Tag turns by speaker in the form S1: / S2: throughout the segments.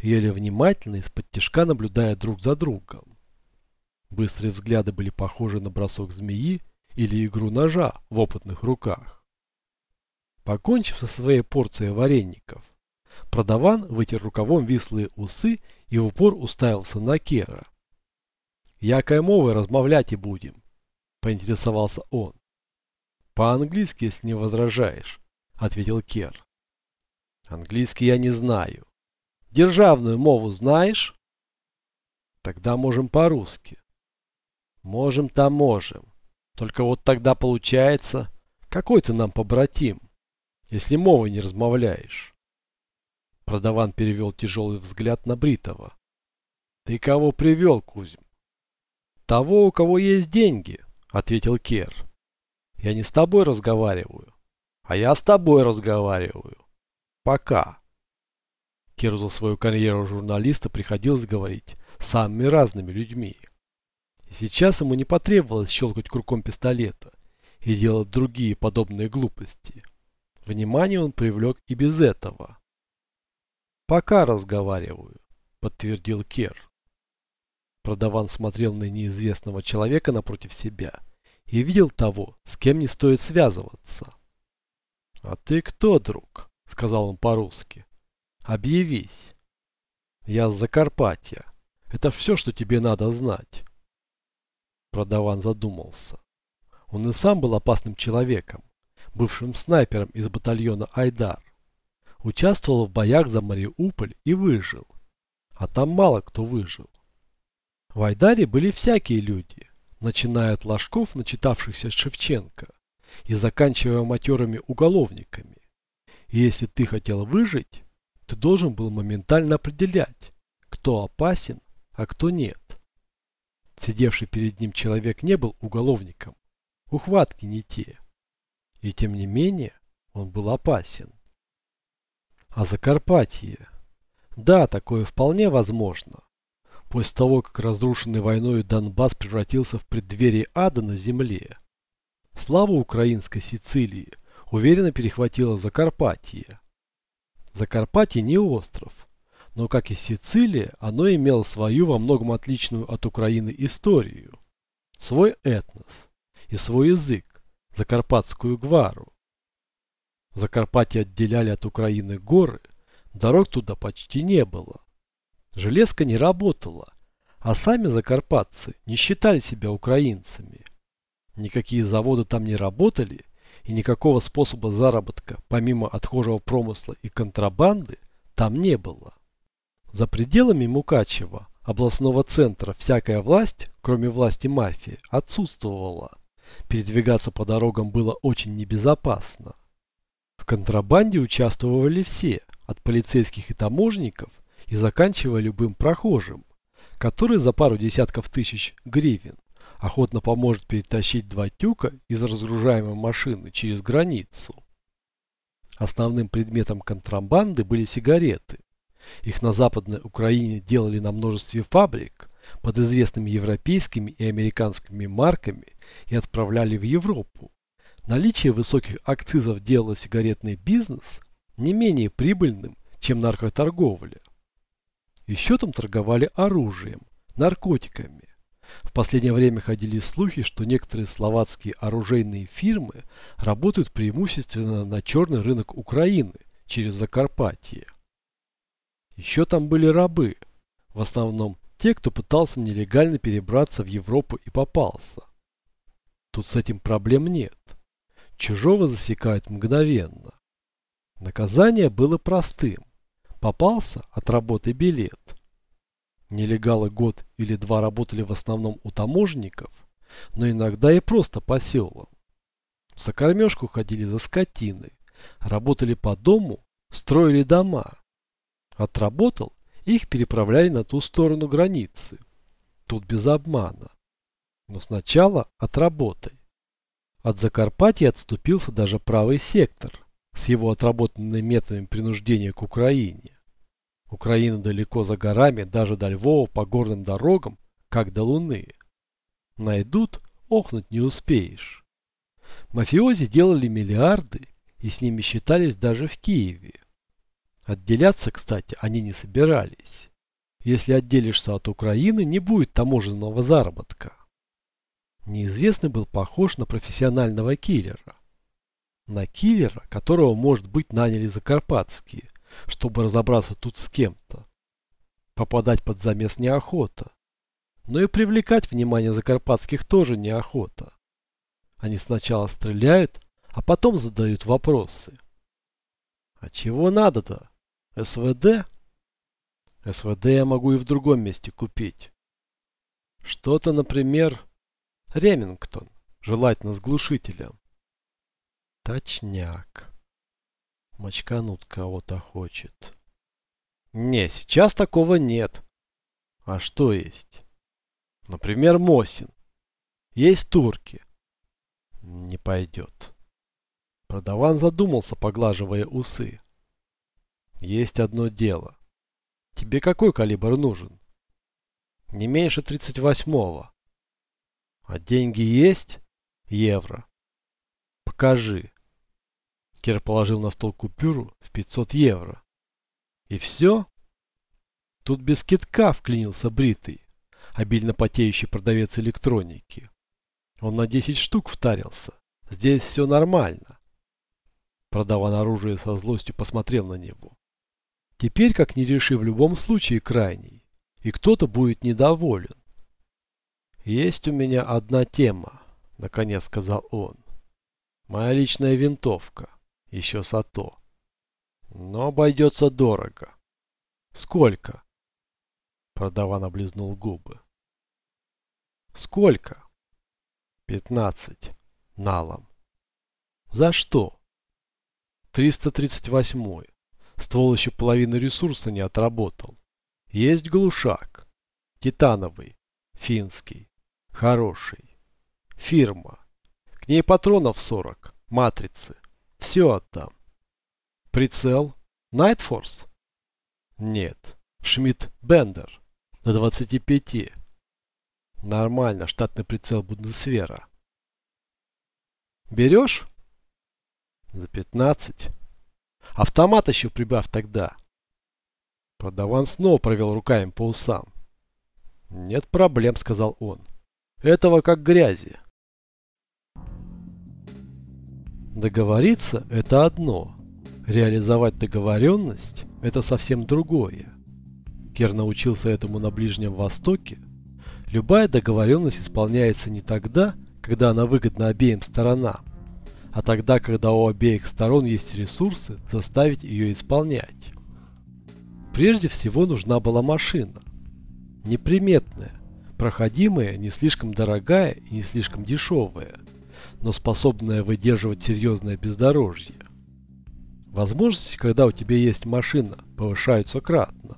S1: ели внимательно из-под тяжка, наблюдая друг за другом. Быстрые взгляды были похожи на бросок змеи или игру ножа в опытных руках. Покончив со своей порцией вареников, продаван вытер рукавом вислые усы и в упор уставился на Кера. «Якой мовой размовлять и будем?» – поинтересовался он. «По-английски, если не возражаешь», – ответил Кер. «Английский я не знаю. Державную мову знаешь?» «Тогда можем по-русски». «Можем-то можем. Только вот тогда получается, какой ты нам побратим, если мовой не размовляешь?» Продаван перевел тяжелый взгляд на Бритова. «Ты кого привел, Кузьм?» «Того, у кого есть деньги», — ответил Кер. «Я не с тобой разговариваю, а я с тобой разговариваю. Пока». Керу за свою карьеру журналиста приходилось говорить с самыми разными людьми. И сейчас ему не потребовалось щелкать кругом пистолета и делать другие подобные глупости. Внимание он привлек и без этого. «Пока разговариваю», — подтвердил Кер. Продаван смотрел на неизвестного человека напротив себя и видел того, с кем не стоит связываться. «А ты кто, друг?» — сказал он по-русски. «Объявись». «Я с Закарпатья. Это все, что тебе надо знать». Продаван задумался. Он и сам был опасным человеком, бывшим снайпером из батальона «Айдар» участвовал в боях за Мариуполь и выжил. А там мало кто выжил. В Айдаре были всякие люди, начиная от ложков, начитавшихся Шевченко, и заканчивая матерыми уголовниками. И если ты хотел выжить, ты должен был моментально определять, кто опасен, а кто нет. Сидевший перед ним человек не был уголовником, ухватки не те. И тем не менее, он был опасен. А Закарпатье? Да, такое вполне возможно. После того, как разрушенный войной Донбасс превратился в преддверие ада на земле. Слава украинской Сицилии уверенно перехватила Закарпатье. Закарпатье не остров, но, как и Сицилия, оно имело свою во многом отличную от Украины историю. Свой этнос и свой язык, закарпатскую гвару. Закарпатье отделяли от Украины горы, дорог туда почти не было. Железка не работала, а сами закарпатцы не считали себя украинцами. Никакие заводы там не работали, и никакого способа заработка, помимо отхожего промысла и контрабанды, там не было. За пределами Мукачева, областного центра, всякая власть, кроме власти мафии, отсутствовала. Передвигаться по дорогам было очень небезопасно. В контрабанде участвовали все, от полицейских и таможенников и заканчивая любым прохожим, который за пару десятков тысяч гривен охотно поможет перетащить два тюка из разгружаемой машины через границу. Основным предметом контрабанды были сигареты. Их на Западной Украине делали на множестве фабрик под известными европейскими и американскими марками и отправляли в Европу, Наличие высоких акцизов делало сигаретный бизнес не менее прибыльным, чем наркоторговля. Еще там торговали оружием, наркотиками. В последнее время ходили слухи, что некоторые словацкие оружейные фирмы работают преимущественно на черный рынок Украины через Закарпатье. Еще там были рабы, в основном те, кто пытался нелегально перебраться в Европу и попался. Тут с этим проблем нет. Чужого засекают мгновенно. Наказание было простым. Попался, отработай билет. Нелегалы год или два работали в основном у таможенников, но иногда и просто по селам. За кормежку ходили за скотиной, работали по дому, строили дома. Отработал, их переправляли на ту сторону границы. Тут без обмана. Но сначала отработай. От Закарпатья отступился даже правый сектор с его отработанными методами принуждения к Украине. Украина далеко за горами, даже до Львова по горным дорогам, как до Луны. Найдут, охнуть не успеешь. Мафиози делали миллиарды и с ними считались даже в Киеве. Отделяться, кстати, они не собирались. Если отделишься от Украины, не будет таможенного заработка. Неизвестный был похож на профессионального киллера. На киллера, которого, может быть, наняли закарпатские, чтобы разобраться тут с кем-то. Попадать под замес неохота. Но и привлекать внимание закарпатских тоже неохота. Они сначала стреляют, а потом задают вопросы. А чего надо-то? СВД? СВД я могу и в другом месте купить. Что-то, например, Ремингтон, желательно с глушителем. Точняк. Мочканут кого-то хочет. Не, сейчас такого нет. А что есть? Например, Мосин. Есть турки. Не пойдет. Продаван задумался, поглаживая усы. Есть одно дело. Тебе какой калибр нужен? Не меньше 38-го. А деньги есть? Евро. Покажи. Кир положил на стол купюру в 500 евро. И все? Тут без китка вклинился бритый, обильно потеющий продавец электроники. Он на 10 штук втарился. Здесь все нормально. Продаван оружие со злостью посмотрел на него. Теперь, как не реши, в любом случае крайний. И кто-то будет недоволен. «Есть у меня одна тема», — наконец сказал он. «Моя личная винтовка. Еще сато. Но обойдется дорого». «Сколько?» Продаван облизнул губы. «Сколько?» «Пятнадцать. Налом». «За что?» «338-й. Ствол еще половины ресурса не отработал. Есть глушак. Титановый. Финский. Хороший. Фирма. К ней патронов 40. Матрицы. Все отдам. Прицел. Найтфорс? Нет. Шмидт Бендер. На 25. Нормально. Штатный прицел Бундесвера. Берешь? За 15. Автомат еще прибавь тогда. Продаван снова провел руками по усам. Нет проблем, сказал он. Этого как грязи. Договориться – это одно. Реализовать договоренность – это совсем другое. Кер научился этому на Ближнем Востоке. Любая договоренность исполняется не тогда, когда она выгодна обеим сторонам, а тогда, когда у обеих сторон есть ресурсы заставить ее исполнять. Прежде всего нужна была машина. Неприметная, проходимая, не слишком дорогая и не слишком дешевая, но способная выдерживать серьезное бездорожье. Возможности, когда у тебя есть машина, повышаются кратно.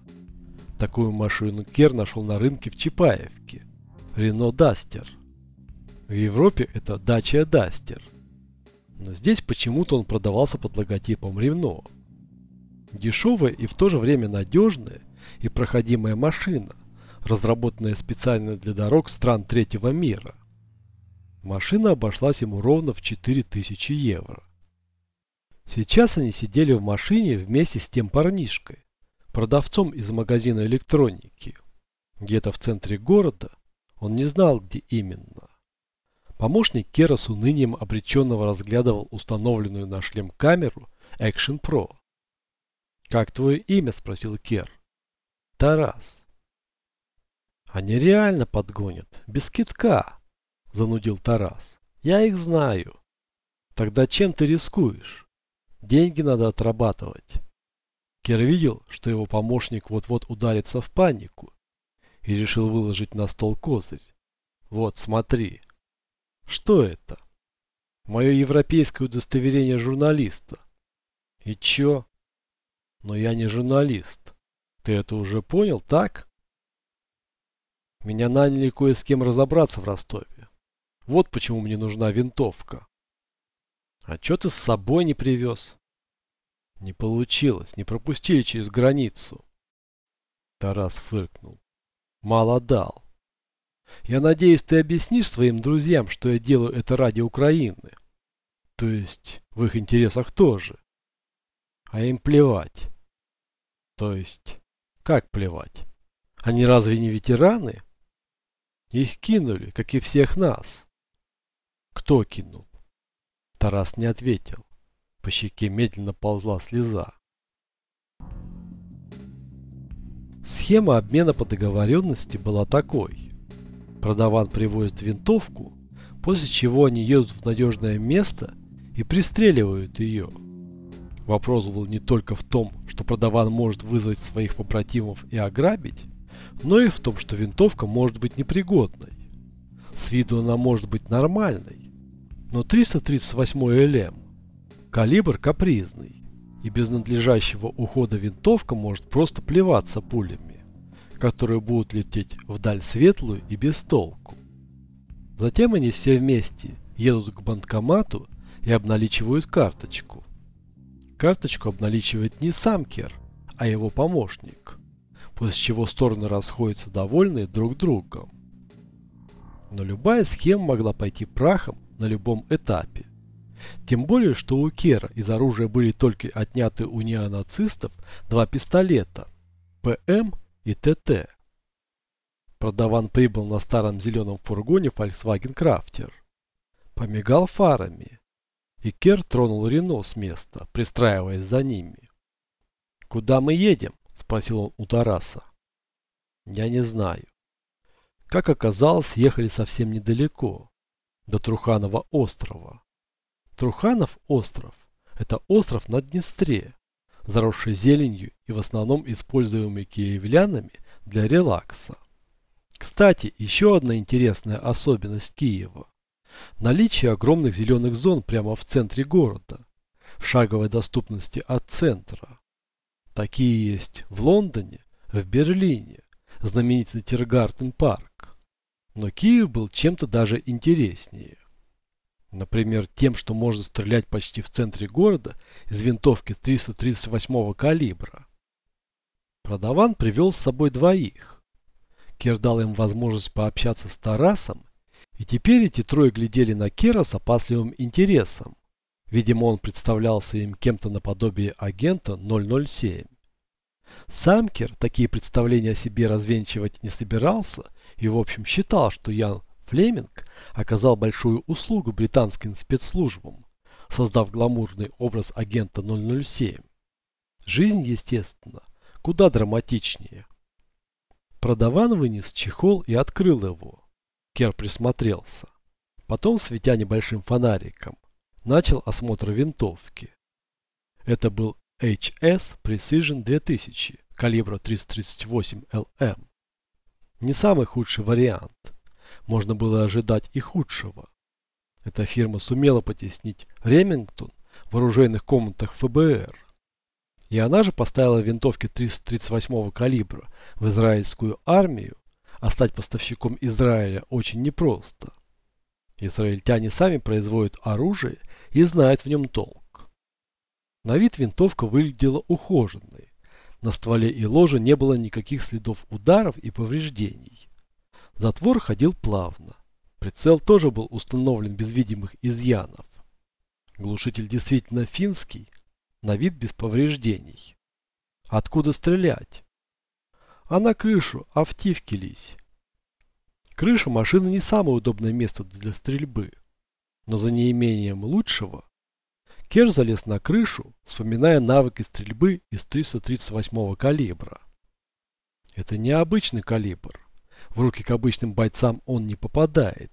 S1: Такую машину Кер нашел на рынке в Чапаевке. Рено Дастер. В Европе это Дача Дастер. Но здесь почему-то он продавался под логотипом Рено. Дешевая и в то же время надежная и проходимая машина, разработанная специально для дорог стран третьего мира. Машина обошлась ему ровно в 4000 евро. Сейчас они сидели в машине вместе с тем парнишкой, продавцом из магазина электроники. Где-то в центре города, он не знал, где именно. Помощник Кера с унынием обреченного разглядывал установленную на шлем камеру Action Pro. «Как твое имя?» – спросил Кер. «Тарас». Они реально подгонят. Без китка, занудил Тарас. Я их знаю. Тогда чем ты рискуешь? Деньги надо отрабатывать. Кер видел, что его помощник вот-вот ударится в панику и решил выложить на стол козырь. Вот, смотри. Что это? Мое европейское удостоверение журналиста. И чё? Но я не журналист. Ты это уже понял, так? Меня наняли кое с кем разобраться в Ростове. Вот почему мне нужна винтовка. А чё ты с собой не привез? Не получилось, не пропустили через границу. Тарас фыркнул. Мало дал. Я надеюсь, ты объяснишь своим друзьям, что я делаю это ради Украины. То есть, в их интересах тоже. А им плевать. То есть, как плевать? Они разве не ветераны? Их кинули, как и всех нас. Кто кинул? Тарас не ответил. По щеке медленно ползла слеза. Схема обмена по договоренности была такой. Продаван привозит винтовку, после чего они едут в надежное место и пристреливают ее. Вопрос был не только в том, что продаван может вызвать своих побратимов и ограбить, но и в том, что винтовка может быть непригодной. С виду она может быть нормальной, но 338 ЛМ калибр капризный, и без надлежащего ухода винтовка может просто плеваться пулями, которые будут лететь вдаль светлую и без толку. Затем они все вместе едут к банкомату и обналичивают карточку. Карточку обналичивает не сам Кер, а его помощник, после чего стороны расходятся довольные друг другом. Но любая схема могла пойти прахом на любом этапе. Тем более, что у Кера из оружия были только отняты у неонацистов два пистолета ПМ и ТТ. Продаван прибыл на старом зеленом фургоне Volkswagen Crafter. Помигал фарами и Кер тронул Рено с места, пристраиваясь за ними. «Куда мы едем?» – спросил он у Тараса. «Я не знаю». Как оказалось, ехали совсем недалеко, до Труханова острова. Труханов остров – это остров на Днестре, заросший зеленью и в основном используемый киевлянами для релакса. Кстати, еще одна интересная особенность Киева. Наличие огромных зеленых зон прямо в центре города, в шаговой доступности от центра. Такие есть в Лондоне, в Берлине, знаменитый Тиргартен парк. Но Киев был чем-то даже интереснее. Например, тем, что можно стрелять почти в центре города из винтовки 338 калибра. Продаван привел с собой двоих. Кер дал им возможность пообщаться с Тарасом и теперь эти трое глядели на Кера с опасливым интересом. Видимо, он представлялся им кем-то наподобие агента 007. Сам Кер такие представления о себе развенчивать не собирался и в общем считал, что Ян Флеминг оказал большую услугу британским спецслужбам, создав гламурный образ агента 007. Жизнь, естественно, куда драматичнее. Продаван вынес чехол и открыл его. Кер присмотрелся. Потом, светя небольшим фонариком, начал осмотр винтовки. Это был HS Precision 2000 калибра 338 ЛМ. Не самый худший вариант. Можно было ожидать и худшего. Эта фирма сумела потеснить Ремингтон в оружейных комнатах ФБР. И она же поставила винтовки 338 калибра в израильскую армию а стать поставщиком Израиля очень непросто. Израильтяне сами производят оружие и знают в нем толк. На вид винтовка выглядела ухоженной. На стволе и ложе не было никаких следов ударов и повреждений. Затвор ходил плавно. Прицел тоже был установлен без видимых изъянов. Глушитель действительно финский, на вид без повреждений. Откуда стрелять? а на крышу, а в тивке лись. Крыша машины не самое удобное место для стрельбы, но за неимением лучшего Кер залез на крышу, вспоминая навыки стрельбы из 338 калибра. Это необычный калибр. В руки к обычным бойцам он не попадает.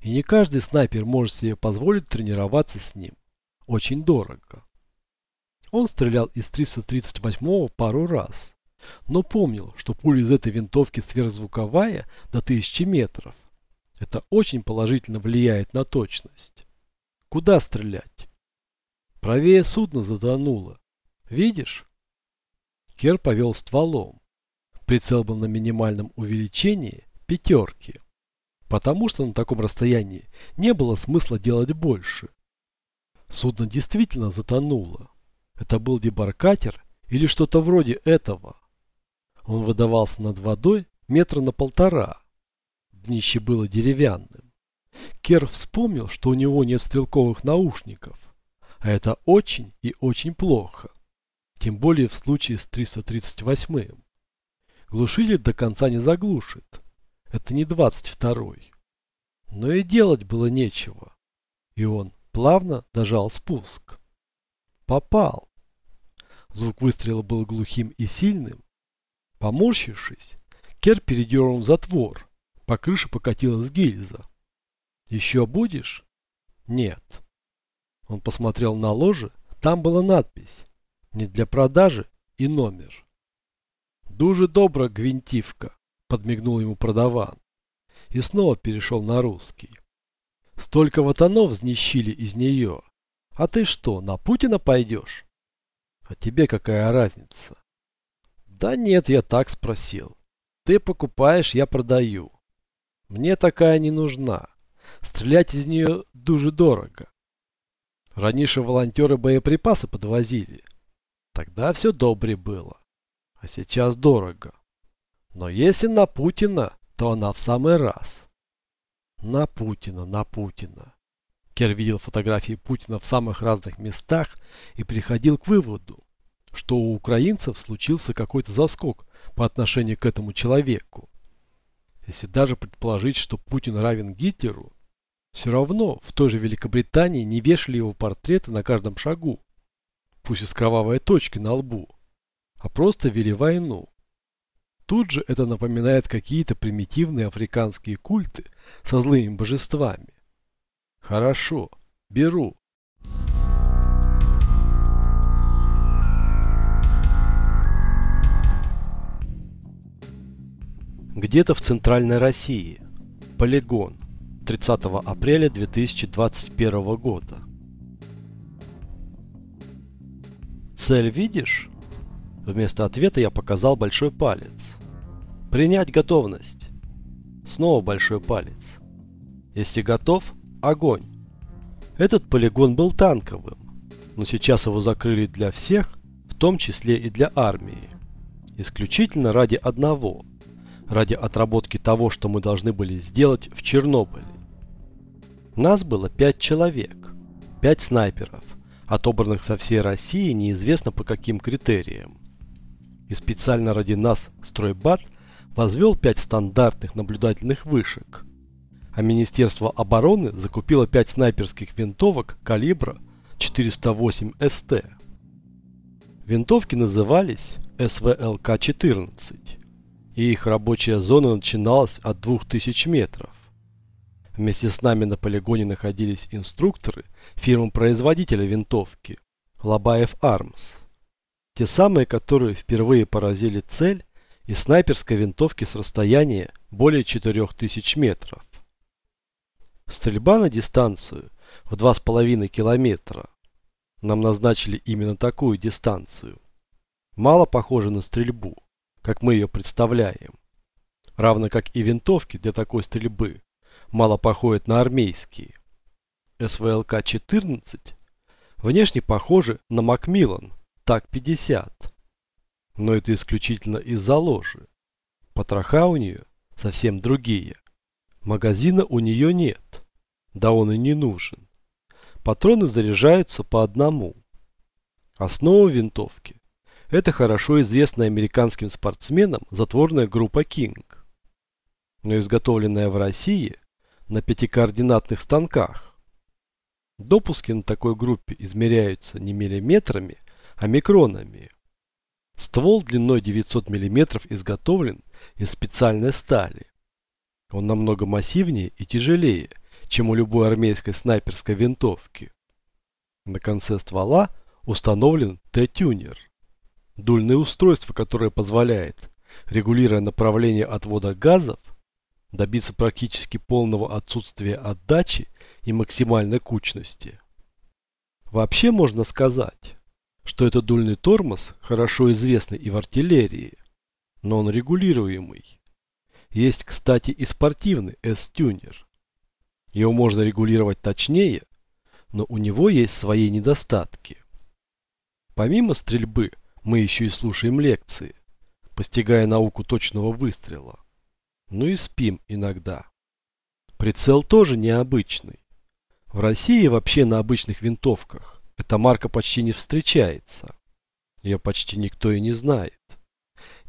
S1: И не каждый снайпер может себе позволить тренироваться с ним. Очень дорого. Он стрелял из 338 пару раз но помнил, что пуля из этой винтовки сверхзвуковая до 1000 метров. Это очень положительно влияет на точность. Куда стрелять? Правее судно затонуло. Видишь? Кер повел стволом. Прицел был на минимальном увеличении пятерки. Потому что на таком расстоянии не было смысла делать больше. Судно действительно затонуло. Это был дебаркатер или что-то вроде этого. Он выдавался над водой метра на полтора. Днище было деревянным. Кер вспомнил, что у него нет стрелковых наушников. А это очень и очень плохо. тем более в случае с 338-м. Глушитель до конца не заглушит. Это не 22-й. Но и делать было нечего. И он плавно дожал спуск. Попал. Звук выстрела был глухим и сильным. Поморщившись, Кер передернул затвор. По крыше покатилась гильза. «Еще будешь?» «Нет». Он посмотрел на ложе, там была надпись «Не для продажи» и номер. «Дуже добра, гвинтивка», – подмигнул ему продаван. И снова перешел на русский. «Столько ватанов знищили из нее. А ты что, на Путина пойдешь?» «А тебе какая разница?» «Да нет, я так спросил. Ты покупаешь, я продаю. Мне такая не нужна. Стрелять из нее дуже дорого. Раньше волонтеры боеприпасы подвозили. Тогда все добре было. А сейчас дорого. Но если на Путина, то она в самый раз. На Путина, на Путина. Кер видел фотографии Путина в самых разных местах и приходил к выводу, что у украинцев случился какой-то заскок по отношению к этому человеку. Если даже предположить, что Путин равен Гитлеру, все равно в той же Великобритании не вешали его портреты на каждом шагу, пусть и с кровавой точкой на лбу, а просто вели войну. Тут же это напоминает какие-то примитивные африканские культы со злыми божествами. Хорошо, беру. Где-то в центральной России. Полигон. 30 апреля 2021 года. Цель видишь? Вместо ответа я показал большой палец. Принять готовность. Снова большой палец. Если готов, огонь. Этот полигон был танковым, но сейчас его закрыли для всех, в том числе и для армии. Исключительно ради одного. Ради отработки того, что мы должны были сделать в Чернобыле. Нас было пять человек, пять снайперов, отобранных со всей России неизвестно по каким критериям. И специально ради нас стройбат возвел пять стандартных наблюдательных вышек, а Министерство обороны закупило пять снайперских винтовок калибра 408 СТ. Винтовки назывались СВЛК-14, и их рабочая зона начиналась от 2000 метров. Вместе с нами на полигоне находились инструкторы фирмы-производителя винтовки Лобаев Армс. Те самые, которые впервые поразили цель из снайперской винтовки с расстояния более 4000 метров. Стрельба на дистанцию в 2,5 километра. Нам назначили именно такую дистанцию. Мало похоже на стрельбу, как мы ее представляем. Равно как и винтовки для такой стрельбы мало походят на армейские. СВЛК-14 внешне похожи на Макмиллан ТАК-50. Но это исключительно из-за ложи. Потроха у нее совсем другие. Магазина у нее нет. Да он и не нужен. Патроны заряжаются по одному. Основа винтовки – это хорошо известная американским спортсменам затворная группа King. Но изготовленная в России на пятикоординатных станках. Допуски на такой группе измеряются не миллиметрами, а микронами. Ствол длиной 900 мм изготовлен из специальной стали. Он намного массивнее и тяжелее, чем у любой армейской снайперской винтовки. На конце ствола установлен Т-тюнер. Дульное устройство, которое позволяет, регулируя направление отвода газов, добиться практически полного отсутствия отдачи и максимальной кучности. Вообще можно сказать, что этот дульный тормоз хорошо известный и в артиллерии, но он регулируемый. Есть, кстати, и спортивный S-тюнер. Его можно регулировать точнее, но у него есть свои недостатки. Помимо стрельбы, мы еще и слушаем лекции, постигая науку точного выстрела. Ну и спим иногда. Прицел тоже необычный. В России вообще на обычных винтовках эта марка почти не встречается. Ее почти никто и не знает.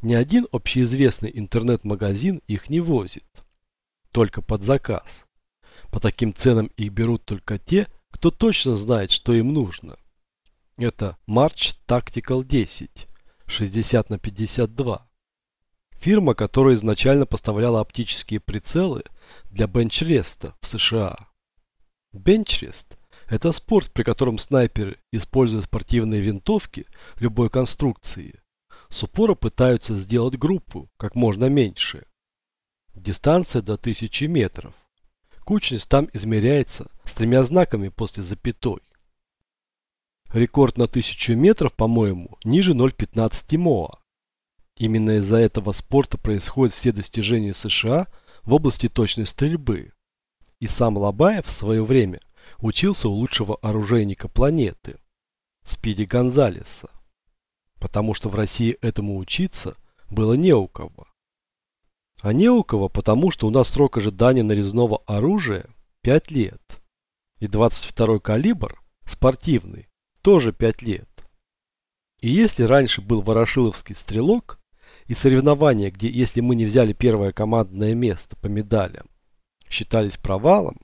S1: Ни один общеизвестный интернет-магазин их не возит. Только под заказ. По таким ценам их берут только те, кто точно знает, что им нужно. Это March Tactical 10, 60 на 52. Фирма, которая изначально поставляла оптические прицелы для бенчреста в США. Бенчрест – это спорт, при котором снайперы, используя спортивные винтовки любой конструкции, с упора пытаются сделать группу как можно меньше. Дистанция до 1000 метров. Кучность там измеряется с тремя знаками после запятой. Рекорд на 1000 метров, по-моему, ниже 0,15 МОА. Именно из-за этого спорта происходят все достижения США в области точной стрельбы. И сам Лобаев в свое время учился у лучшего оружейника планеты, Спиди Гонзалеса. Потому что в России этому учиться было не у кого. А не у кого, потому что у нас срок ожидания нарезного оружия 5 лет. И 22 калибр, спортивный, тоже 5 лет. И если раньше был Ворошиловский стрелок и соревнования, где если мы не взяли первое командное место по медалям, считались провалом,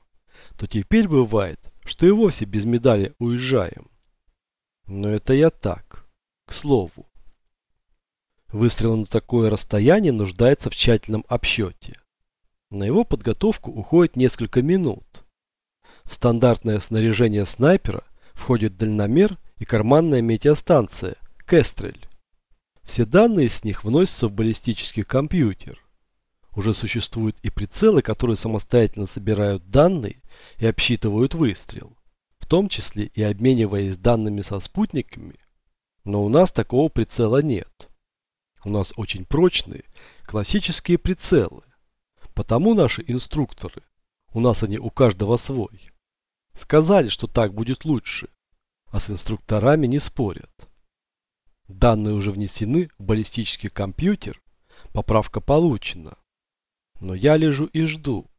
S1: то теперь бывает, что и вовсе без медали уезжаем. Но это я так, к слову. Выстрел на такое расстояние нуждается в тщательном обсчете. На его подготовку уходит несколько минут. В стандартное снаряжение снайпера входит дальномер и карманная метеостанция Кестрель. Все данные с них вносятся в баллистический компьютер. Уже существуют и прицелы, которые самостоятельно собирают данные и обсчитывают выстрел, в том числе и обмениваясь данными со спутниками. Но у нас такого прицела нет. У нас очень прочные, классические прицелы. Потому наши инструкторы, у нас они у каждого свой, сказали, что так будет лучше, а с инструкторами не спорят. Данные уже внесены в баллистический компьютер, поправка получена. Но я лежу и жду,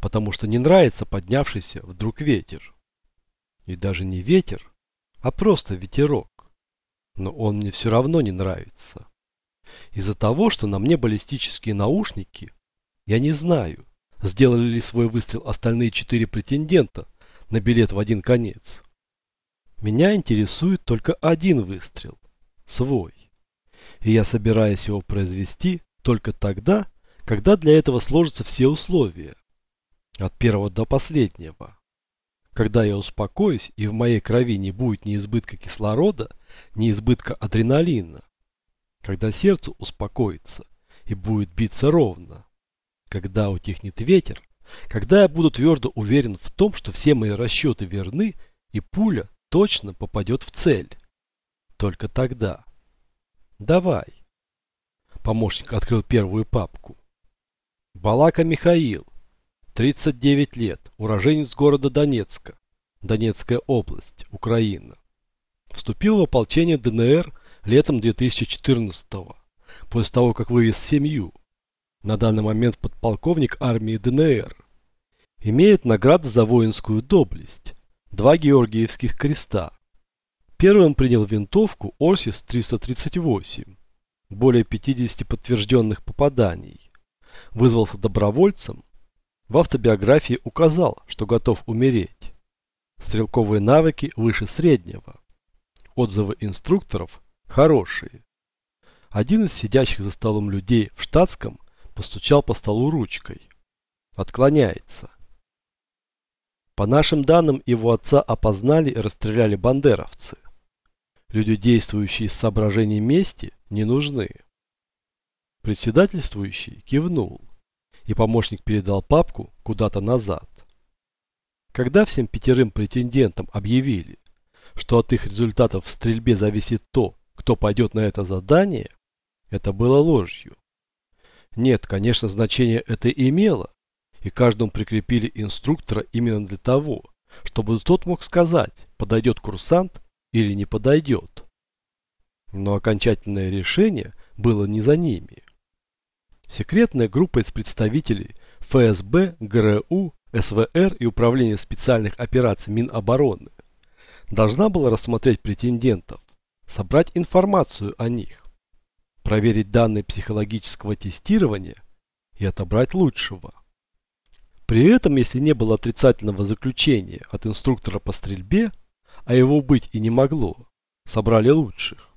S1: потому что не нравится поднявшийся вдруг ветер. И даже не ветер, а просто ветерок. Но он мне все равно не нравится. Из-за того, что на мне баллистические наушники, я не знаю, сделали ли свой выстрел остальные четыре претендента на билет в один конец. Меня интересует только один выстрел, свой. И я собираюсь его произвести только тогда, когда для этого сложатся все условия. От первого до последнего. Когда я успокоюсь и в моей крови не будет ни избытка кислорода, ни избытка адреналина. Когда сердце успокоится и будет биться ровно. Когда утихнет ветер. Когда я буду твердо уверен в том, что все мои расчеты верны и пуля точно попадет в цель. Только тогда. Давай. Помощник открыл первую папку. Балака Михаил. 39 лет. Уроженец города Донецка. Донецкая область. Украина. Вступил в ополчение ДНР летом 2014 -го, после того, как вывез семью. На данный момент подполковник армии ДНР. Имеет награды за воинскую доблесть. Два Георгиевских креста. Первым принял винтовку Орсис 338. Более 50 подтвержденных попаданий. Вызвался добровольцем. В автобиографии указал, что готов умереть. Стрелковые навыки выше среднего. Отзывы инструкторов хорошие. Один из сидящих за столом людей в штатском постучал по столу ручкой. Отклоняется. По нашим данным, его отца опознали и расстреляли бандеровцы. Люди, действующие из соображений мести, не нужны. Председательствующий кивнул, и помощник передал папку куда-то назад. Когда всем пятерым претендентам объявили, что от их результатов в стрельбе зависит то, кто пойдет на это задание, это было ложью. Нет, конечно, значение это имело, и каждому прикрепили инструктора именно для того, чтобы тот мог сказать, подойдет курсант или не подойдет. Но окончательное решение было не за ними. Секретная группа из представителей ФСБ, ГРУ, СВР и Управления специальных операций Минобороны должна была рассмотреть претендентов, собрать информацию о них, проверить данные психологического тестирования и отобрать лучшего. При этом, если не было отрицательного заключения от инструктора по стрельбе, а его быть и не могло, собрали лучших.